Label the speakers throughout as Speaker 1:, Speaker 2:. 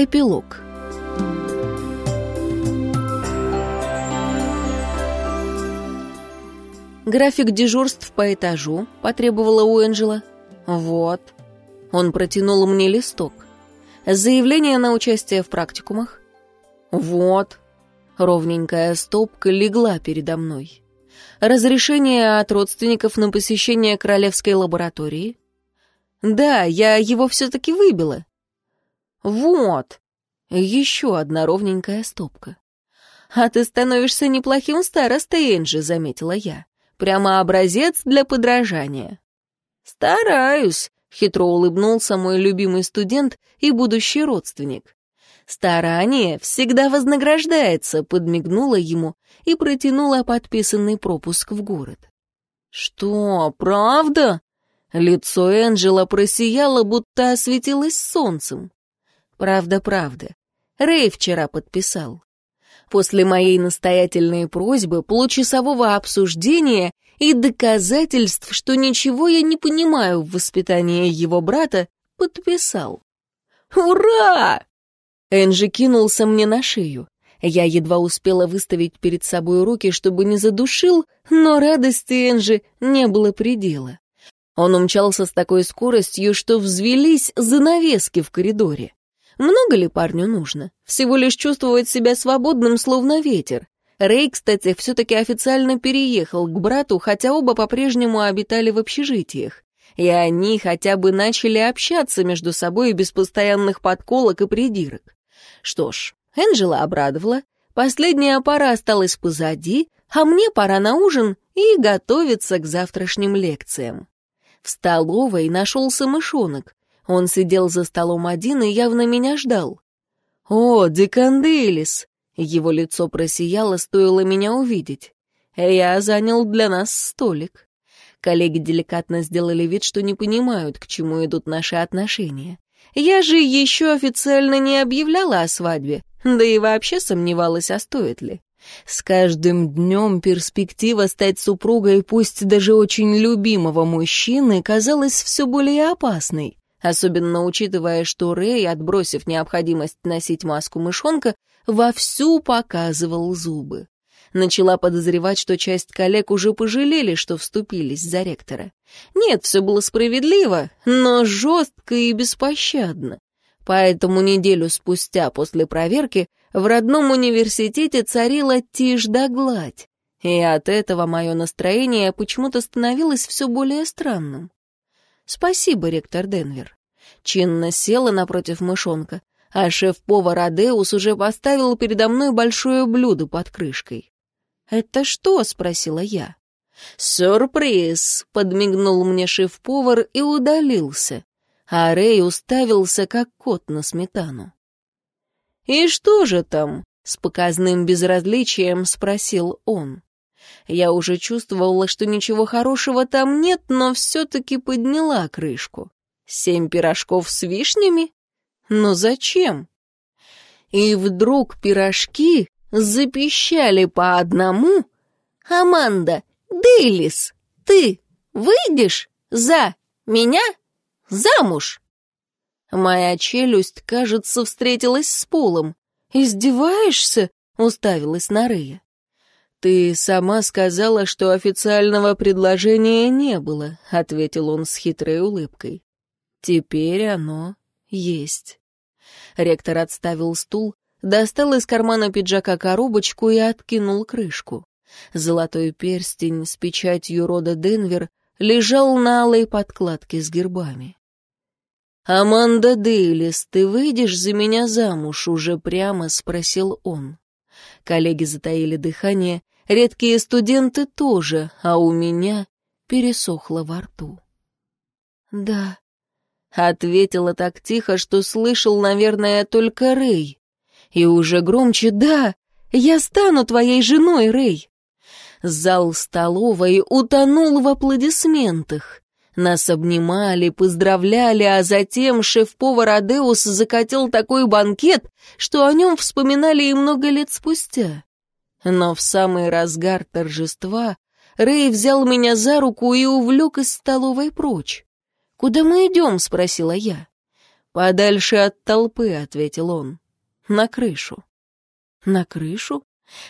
Speaker 1: Эпилог График дежурств по этажу, потребовала Уэнджела. Вот. Он протянул мне листок. Заявление на участие в практикумах. Вот. Ровненькая стопка легла передо мной. Разрешение от родственников на посещение королевской лаборатории. Да, я его все-таки выбила. Вот. Еще одна ровненькая стопка. «А ты становишься неплохим старостой, Энджи», — заметила я. Прямо образец для подражания. «Стараюсь», — хитро улыбнулся мой любимый студент и будущий родственник. «Старание всегда вознаграждается», — подмигнула ему и протянула подписанный пропуск в город. «Что, правда?» Лицо Энджела просияло, будто осветилось солнцем. «Правда, правда. Рэй вчера подписал после моей настоятельной просьбы, получасового обсуждения и доказательств, что ничего я не понимаю в воспитании его брата, подписал. «Ура!» Энджи кинулся мне на шею. Я едва успела выставить перед собой руки, чтобы не задушил, но радости Энджи не было предела. Он умчался с такой скоростью, что взвелись занавески в коридоре. Много ли парню нужно? Всего лишь чувствовать себя свободным, словно ветер. Рэй, кстати, все-таки официально переехал к брату, хотя оба по-прежнему обитали в общежитиях. И они хотя бы начали общаться между собой без постоянных подколок и придирок. Что ж, Энджела обрадовала. Последняя пара осталась позади, а мне пора на ужин и готовиться к завтрашним лекциям. В столовой нашелся мышонок. Он сидел за столом один и явно меня ждал. «О, Деканделис!» Его лицо просияло, стоило меня увидеть. «Я занял для нас столик». Коллеги деликатно сделали вид, что не понимают, к чему идут наши отношения. Я же еще официально не объявляла о свадьбе, да и вообще сомневалась, а стоит ли. С каждым днем перспектива стать супругой пусть даже очень любимого мужчины казалась все более опасной особенно учитывая, что Рэй, отбросив необходимость носить маску мышонка, вовсю показывал зубы. Начала подозревать, что часть коллег уже пожалели, что вступились за ректора. Нет, все было справедливо, но жестко и беспощадно. Поэтому неделю спустя после проверки в родном университете царила тишь да гладь. И от этого мое настроение почему-то становилось все более странным. «Спасибо, ректор Денвер». Чинно села напротив мышонка, а шеф-повар Адеус уже поставил передо мной большое блюдо под крышкой. «Это что?» — спросила я. «Сюрприз!» — подмигнул мне шеф-повар и удалился, а Рэй уставился, как кот на сметану. «И что же там?» — с показным безразличием спросил он. Я уже чувствовала, что ничего хорошего там нет, но все-таки подняла крышку. Семь пирожков с вишнями? Но зачем? И вдруг пирожки запищали по одному. «Аманда, Дейлис, ты выйдешь за меня замуж?» Моя челюсть, кажется, встретилась с полом. «Издеваешься?» — уставилась на Рея. «Ты сама сказала, что официального предложения не было», — ответил он с хитрой улыбкой. «Теперь оно есть». Ректор отставил стул, достал из кармана пиджака коробочку и откинул крышку. Золотой перстень с печатью рода Денвер лежал на алой подкладке с гербами. «Аманда Дейлис, ты выйдешь за меня замуж?» — уже прямо спросил он. Коллеги затаили дыхание, редкие студенты тоже, а у меня пересохло во рту. «Да», — ответила так тихо, что слышал, наверное, только Рэй. И уже громче «Да, я стану твоей женой, Рэй». Зал столовой утонул в аплодисментах. Нас обнимали, поздравляли, а затем шеф-повар Адеус закатил такой банкет, что о нем вспоминали и много лет спустя. Но в самый разгар торжества Рэй взял меня за руку и увлек из столовой прочь. «Куда мы идем?» — спросила я. «Подальше от толпы», — ответил он. «На крышу». «На крышу?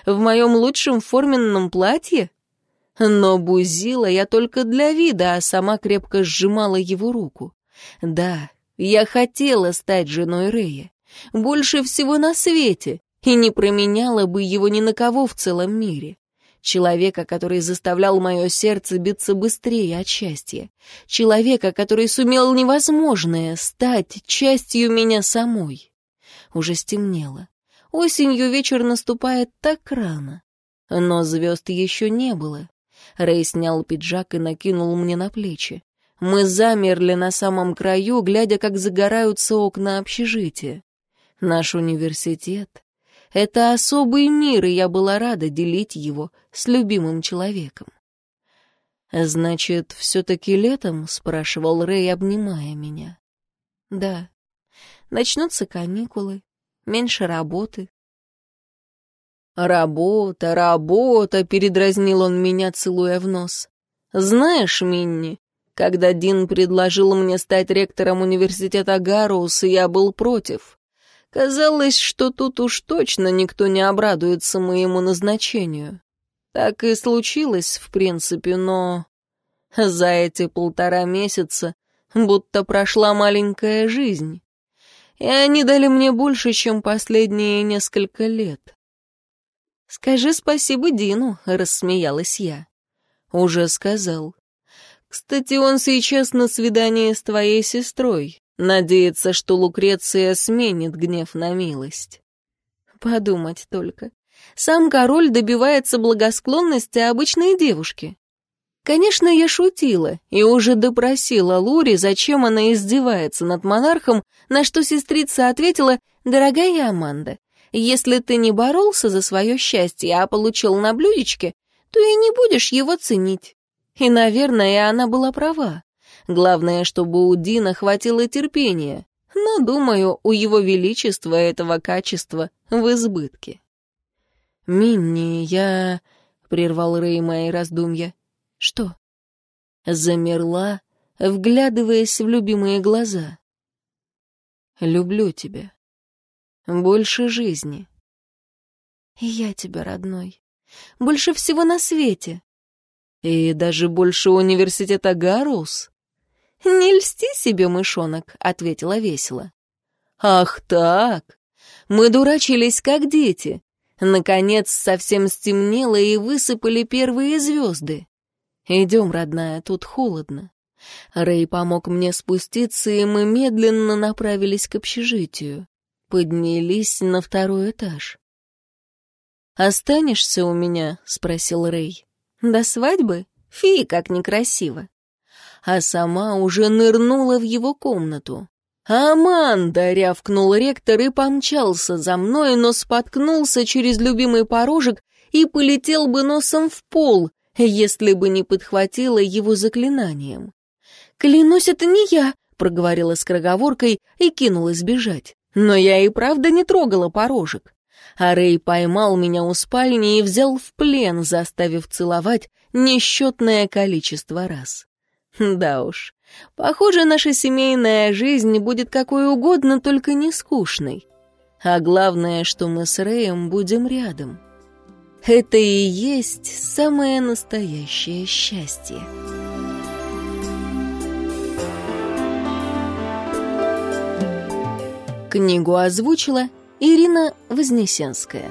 Speaker 1: В моем лучшем форменном платье?» Но бузила я только для вида, а сама крепко сжимала его руку. Да, я хотела стать женой Рэя. Больше всего на свете, и не променяла бы его ни на кого в целом мире. Человека, который заставлял мое сердце биться быстрее от счастья. Человека, который сумел невозможное — стать частью меня самой. Уже стемнело. Осенью вечер наступает так рано. Но звезд еще не было. Рэй снял пиджак и накинул мне на плечи. Мы замерли на самом краю, глядя, как загораются окна общежития. Наш университет — это особый мир, и я была рада делить его с любимым человеком. «Значит, все-таки летом?» — спрашивал Рэй, обнимая меня. «Да. Начнутся каникулы, меньше работы, «Работа, работа!» — передразнил он меня, целуя в нос. «Знаешь, Минни, когда Дин предложил мне стать ректором университета Гарроуса, я был против. Казалось, что тут уж точно никто не обрадуется моему назначению. Так и случилось, в принципе, но... За эти полтора месяца будто прошла маленькая жизнь. И они дали мне больше, чем последние несколько лет. «Скажи спасибо Дину», — рассмеялась я. «Уже сказал. Кстати, он сейчас на свидании с твоей сестрой. Надеется, что Лукреция сменит гнев на милость». Подумать только. Сам король добивается благосклонности обычной девушки. Конечно, я шутила и уже допросила Лури, зачем она издевается над монархом, на что сестрица ответила, «Дорогая Аманда, если ты не боролся за свое счастье, а получил на блюдечке, то и не будешь его ценить. И, наверное, она была права. Главное, чтобы у Дина хватило терпения. Но, думаю, у его величества этого качества в избытке. «Минни, я...» — прервал Рэй мои раздумья. «Что?» Замерла, вглядываясь в любимые глаза. «Люблю тебя». Больше жизни. я тебя, родной. Больше всего на свете. И даже больше университета Гарус. Не льсти себе, мышонок, ответила весело. Ах так! Мы дурачились, как дети. Наконец совсем стемнело и высыпали первые звезды. Идем, родная, тут холодно. Рэй помог мне спуститься, и мы медленно направились к общежитию поднялись на второй этаж. «Останешься у меня?» — спросил Рэй. «До свадьбы? Фи, как некрасиво!» А сама уже нырнула в его комнату. «Аманда!» — рявкнул ректор и помчался за мной, но споткнулся через любимый порожек и полетел бы носом в пол, если бы не подхватила его заклинанием. «Клянусь, это не я!» — проговорила скороговоркой и кинулась бежать. Но я и правда не трогала порожек. А Рэй поймал меня у спальни и взял в плен, заставив целовать несчетное количество раз. Да уж, похоже, наша семейная жизнь будет какой угодно, только не скучной. А главное, что мы с Рэем будем рядом. Это и есть самое настоящее счастье. Книгу озвучила Ирина Вознесенская.